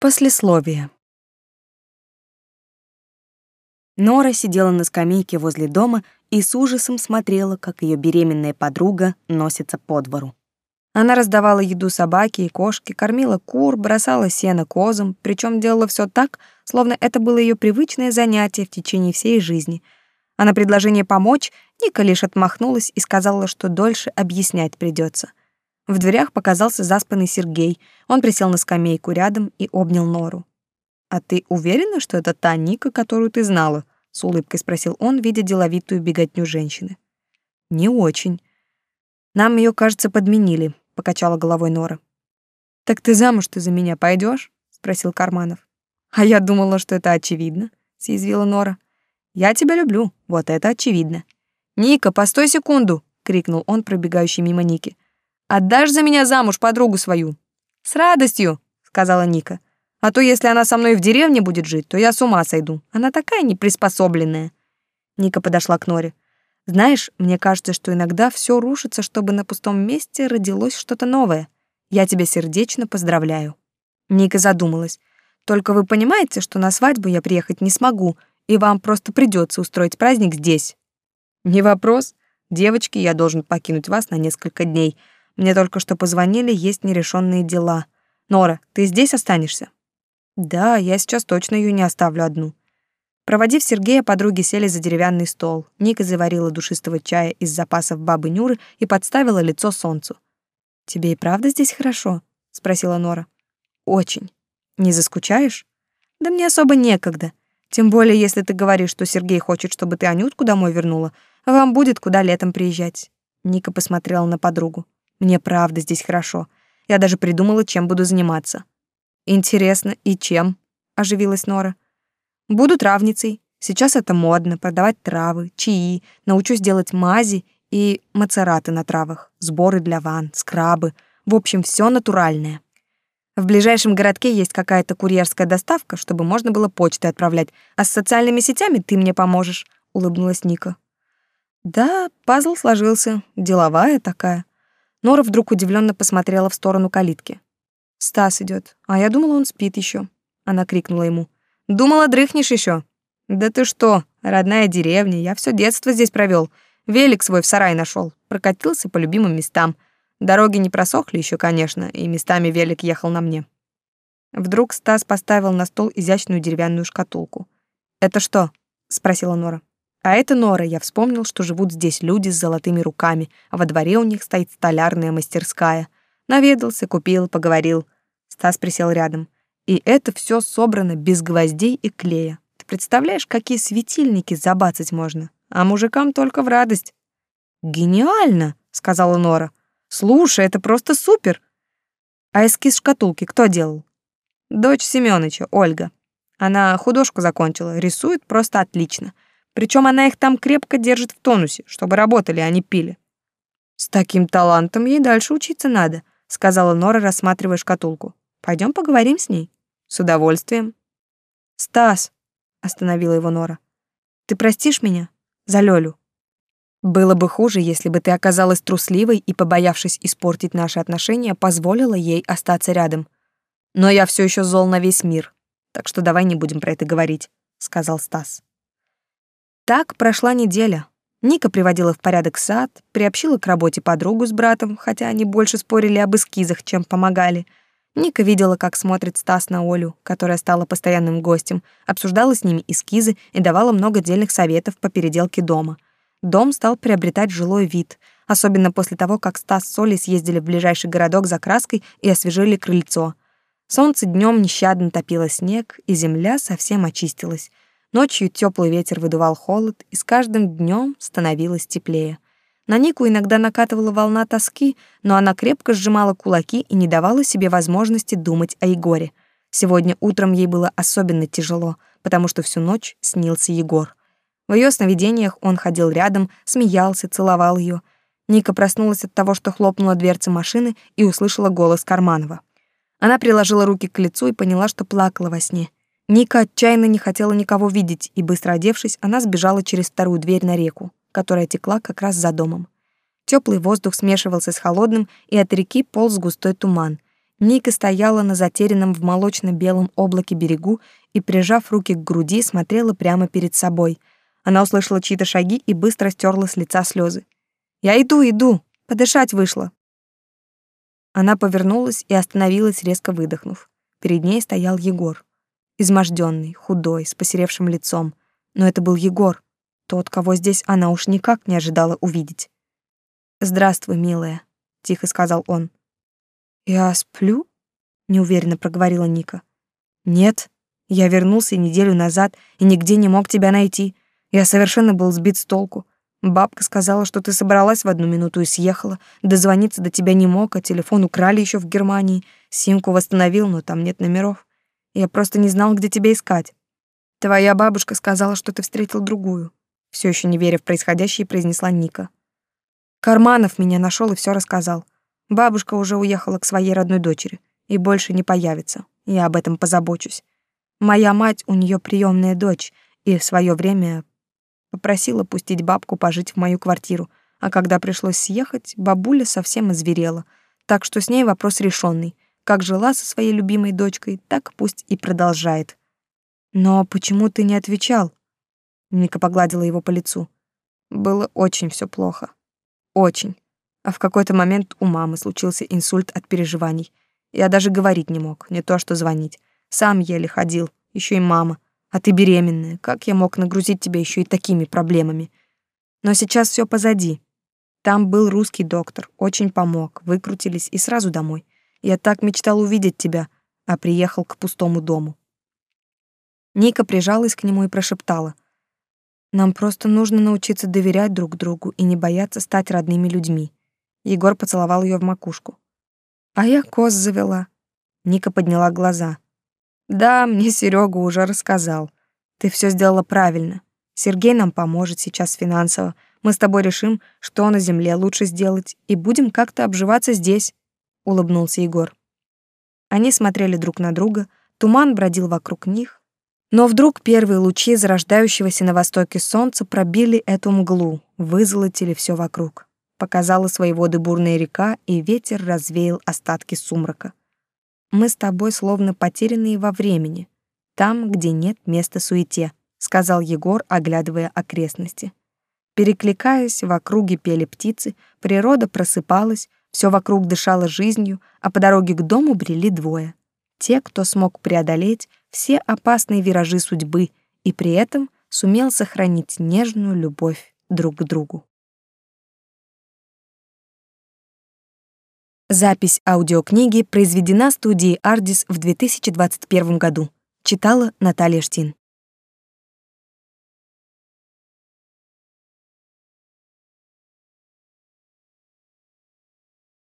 Послесловие. Нора сидела на скамейке возле дома и с ужасом смотрела, как ее беременная подруга носится по двору. Она раздавала еду собаке и кошке, кормила кур, бросала сено козам, причем делала все так, словно это было ее привычное занятие в течение всей жизни. А на предложение помочь Ника лишь отмахнулась и сказала, что дольше объяснять придется. В дверях показался заспанный Сергей. Он присел на скамейку рядом и обнял Нору. «А ты уверена, что это та Ника, которую ты знала?» — с улыбкой спросил он, видя деловитую беготню женщины. «Не очень. Нам ее, кажется, подменили», — покачала головой Нора. «Так ты замуж-то за меня пойдешь? спросил Карманов. «А я думала, что это очевидно», — съязвила Нора. «Я тебя люблю, вот это очевидно». «Ника, постой секунду!» — крикнул он, пробегающий мимо Ники. Отдашь за меня замуж подругу свою?» «С радостью», — сказала Ника. «А то, если она со мной в деревне будет жить, то я с ума сойду. Она такая неприспособленная». Ника подошла к Норе. «Знаешь, мне кажется, что иногда все рушится, чтобы на пустом месте родилось что-то новое. Я тебя сердечно поздравляю». Ника задумалась. «Только вы понимаете, что на свадьбу я приехать не смогу, и вам просто придется устроить праздник здесь?» «Не вопрос. Девочки, я должен покинуть вас на несколько дней». Мне только что позвонили, есть нерешенные дела. Нора, ты здесь останешься? Да, я сейчас точно ее не оставлю одну. Проводив Сергея, подруги сели за деревянный стол. Ника заварила душистого чая из запасов бабы Нюры и подставила лицо солнцу. «Тебе и правда здесь хорошо?» — спросила Нора. «Очень. Не заскучаешь?» «Да мне особо некогда. Тем более, если ты говоришь, что Сергей хочет, чтобы ты Анютку домой вернула, вам будет куда летом приезжать». Ника посмотрела на подругу. Мне правда здесь хорошо. Я даже придумала, чем буду заниматься. Интересно, и чем? оживилась Нора. Буду травницей. Сейчас это модно продавать травы, чаи, научусь делать мази и мацераты на травах, сборы для ванн, скрабы, в общем, все натуральное. В ближайшем городке есть какая-то курьерская доставка, чтобы можно было почтой отправлять, а с социальными сетями ты мне поможешь, улыбнулась Ника. Да, пазл сложился, деловая такая. Нора вдруг удивленно посмотрела в сторону калитки. «Стас идет, а я думала, он спит еще. Она крикнула ему. «Думала, дрыхнешь еще. «Да ты что, родная деревня, я все детство здесь провел. Велик свой в сарай нашел, прокатился по любимым местам. Дороги не просохли еще, конечно, и местами велик ехал на мне». Вдруг Стас поставил на стол изящную деревянную шкатулку. «Это что?» — спросила Нора. А это Нора, я вспомнил, что живут здесь люди с золотыми руками, а во дворе у них стоит столярная мастерская. Наведался, купил, поговорил. Стас присел рядом. И это все собрано без гвоздей и клея. Ты представляешь, какие светильники забацать можно? А мужикам только в радость. «Гениально!» — сказала Нора. «Слушай, это просто супер!» «А эскиз шкатулки кто делал?» «Дочь Семёныча, Ольга. Она художку закончила, рисует просто отлично». Причем она их там крепко держит в тонусе, чтобы работали, а не пили. С таким талантом ей дальше учиться надо, сказала Нора, рассматривая шкатулку. Пойдем поговорим с ней. С удовольствием. Стас, остановила его Нора. Ты простишь меня за Лёлю? Было бы хуже, если бы ты оказалась трусливой и, побоявшись испортить наши отношения, позволила ей остаться рядом. Но я все еще зол на весь мир, так что давай не будем про это говорить, сказал Стас. Так прошла неделя. Ника приводила в порядок сад, приобщила к работе подругу с братом, хотя они больше спорили об эскизах, чем помогали. Ника видела, как смотрит Стас на Олю, которая стала постоянным гостем, обсуждала с ними эскизы и давала много дельных советов по переделке дома. Дом стал приобретать жилой вид, особенно после того, как Стас с Олей съездили в ближайший городок за краской и освежили крыльцо. Солнце днем нещадно топило снег, и земля совсем очистилась. Ночью теплый ветер выдувал холод, и с каждым днем становилось теплее. На Нику иногда накатывала волна тоски, но она крепко сжимала кулаки и не давала себе возможности думать о Егоре. Сегодня утром ей было особенно тяжело, потому что всю ночь снился Егор. В ее сновидениях он ходил рядом, смеялся, целовал ее. Ника проснулась от того, что хлопнула дверца машины и услышала голос Карманова. Она приложила руки к лицу и поняла, что плакала во сне — Ника отчаянно не хотела никого видеть, и, быстро одевшись, она сбежала через вторую дверь на реку, которая текла как раз за домом. Теплый воздух смешивался с холодным, и от реки полз густой туман. Ника стояла на затерянном в молочно-белом облаке берегу и, прижав руки к груди, смотрела прямо перед собой. Она услышала чьи-то шаги и быстро стерла с лица слезы. «Я иду, иду! Подышать вышла!» Она повернулась и остановилась, резко выдохнув. Перед ней стоял Егор. Изможденный, худой, с посеревшим лицом. Но это был Егор, тот, кого здесь она уж никак не ожидала увидеть. «Здравствуй, милая», — тихо сказал он. «Я сплю?» — неуверенно проговорила Ника. «Нет, я вернулся неделю назад и нигде не мог тебя найти. Я совершенно был сбит с толку. Бабка сказала, что ты собралась в одну минуту и съехала. Дозвониться до тебя не мог, а телефон украли еще в Германии. Симку восстановил, но там нет номеров. Я просто не знал, где тебя искать. Твоя бабушка сказала, что ты встретил другую. Все еще не веря в происходящее, произнесла Ника. Карманов меня нашел и все рассказал. Бабушка уже уехала к своей родной дочери и больше не появится. Я об этом позабочусь. Моя мать у нее приемная дочь, и в свое время попросила пустить бабку пожить в мою квартиру, а когда пришлось съехать, бабуля совсем озверела, так что с ней вопрос решенный. Как жила со своей любимой дочкой, так пусть и продолжает. Но почему ты не отвечал? Ника погладила его по лицу. Было очень все плохо. Очень. А в какой-то момент у мамы случился инсульт от переживаний. Я даже говорить не мог, не то что звонить. Сам еле ходил, еще и мама. А ты беременная. Как я мог нагрузить тебя еще и такими проблемами? Но сейчас все позади. Там был русский доктор, очень помог, выкрутились и сразу домой. Я так мечтал увидеть тебя, а приехал к пустому дому. Ника прижалась к нему и прошептала. «Нам просто нужно научиться доверять друг другу и не бояться стать родными людьми». Егор поцеловал ее в макушку. «А я коз завела». Ника подняла глаза. «Да, мне Серега уже рассказал. Ты все сделала правильно. Сергей нам поможет сейчас финансово. Мы с тобой решим, что на земле лучше сделать, и будем как-то обживаться здесь улыбнулся Егор. Они смотрели друг на друга, туман бродил вокруг них, но вдруг первые лучи зарождающегося на востоке солнца пробили эту мглу, вызолотили все вокруг. Показала свои воды бурная река, и ветер развеял остатки сумрака. Мы с тобой словно потерянные во времени, там, где нет места суете, сказал Егор, оглядывая окрестности. Перекликаясь, в округе пели птицы, природа просыпалась, все вокруг дышало жизнью, а по дороге к дому брели двое. Те, кто смог преодолеть все опасные виражи судьбы и при этом сумел сохранить нежную любовь друг к другу. Запись аудиокниги произведена студией Ardis в 2021 году. Читала Наталья Штин.